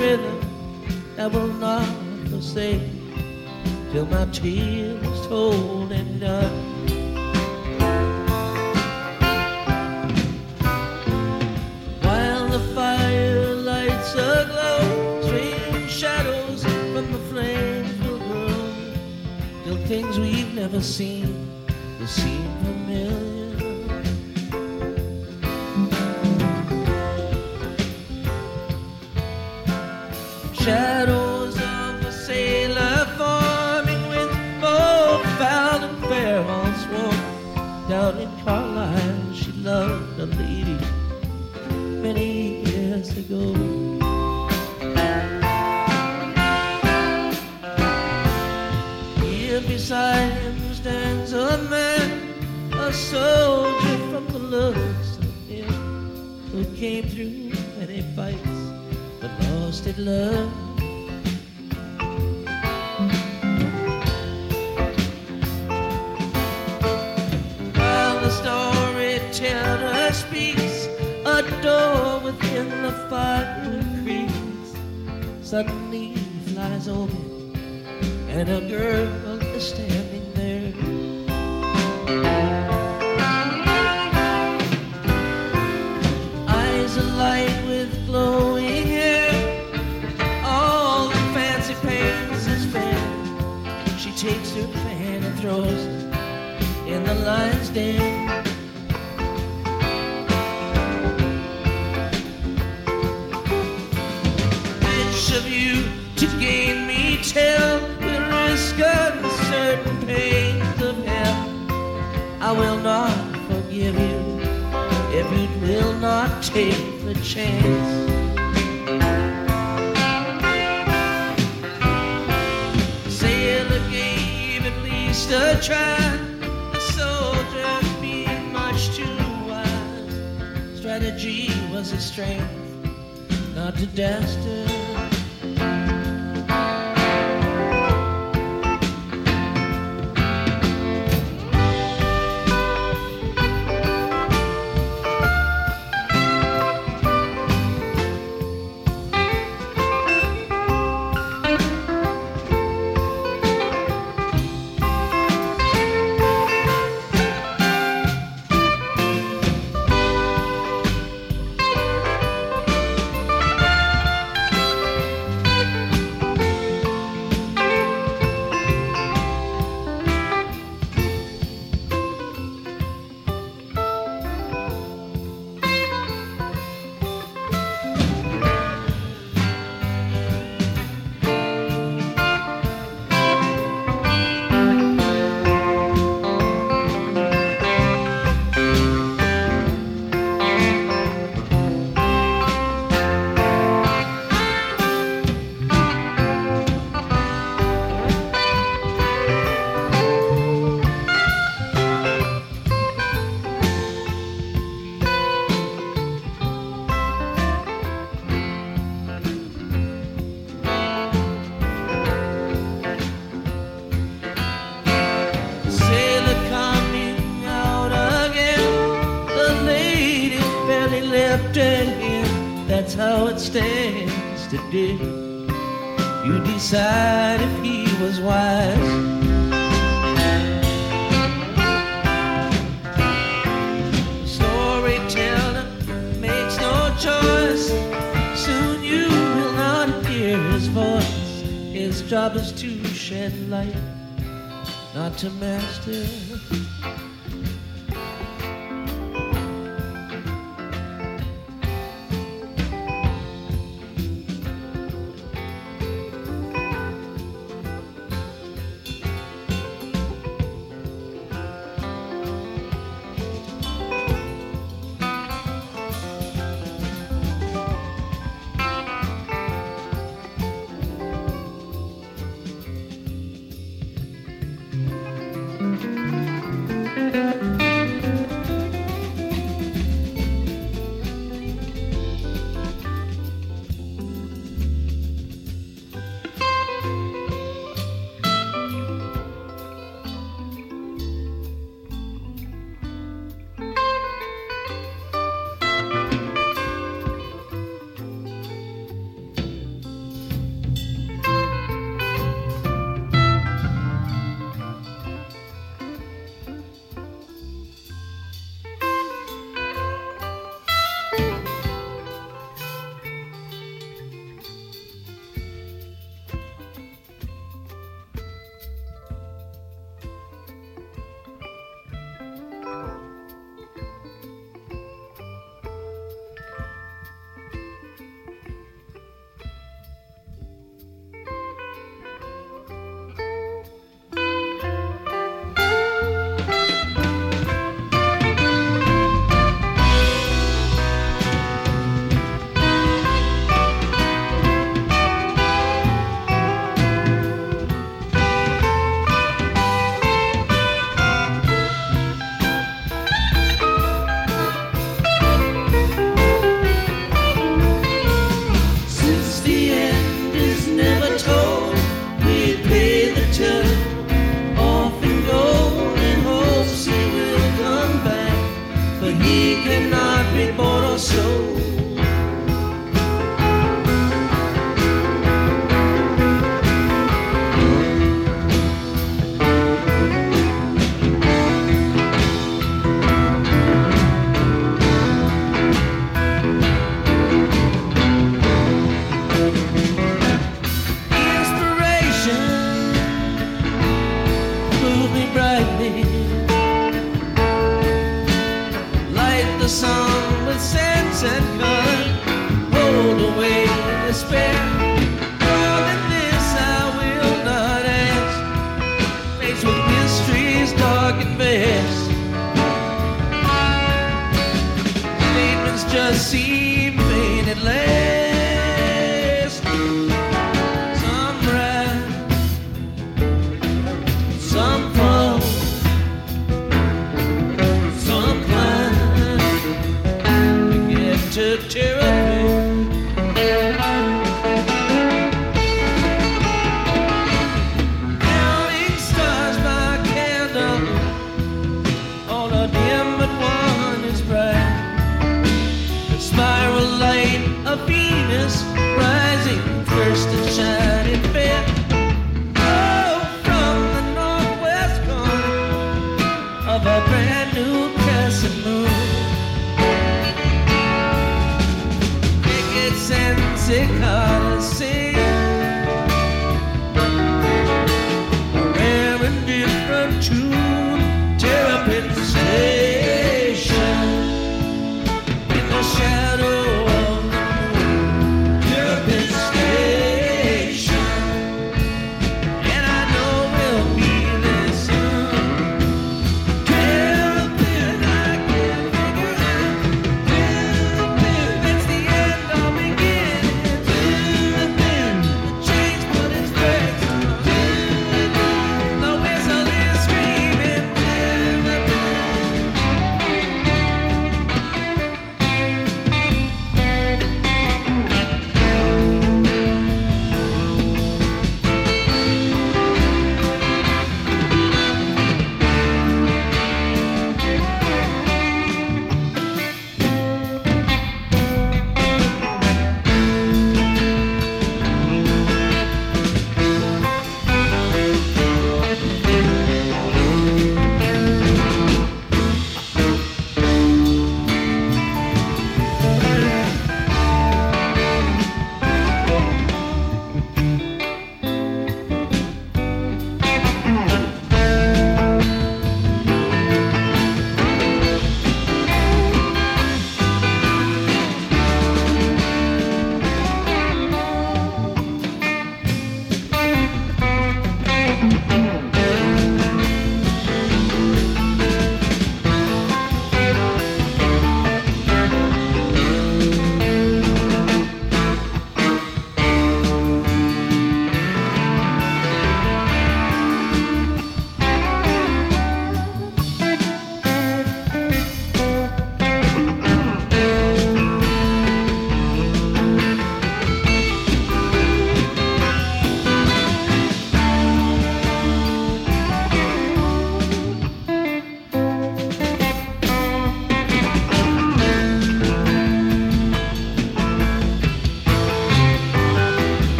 rhythm that will not forsake till my tears told and done. While the fire lights strange shadows from the will grow till things we've never seen will seem familiar. Many years ago. Here beside him stands a man, a soldier from the looks of him, who came through many fights but lost at love. Suddenly flies open, and a girl is standing there. Eyes alight with glowing hair, all the fancy pains is fair. She takes her fan and throws it in the lion's den. Which of you to gain me tell will risk uncertain pains of hell? I will not forgive you if you will not take the chance. A try. The soldier being much too wise. Strategy was his strength, not to dastard. Today. You decide if he was wise. Storyteller makes no choice. Soon you will not hear his voice. His job is to shed light not to master. Just seem vain at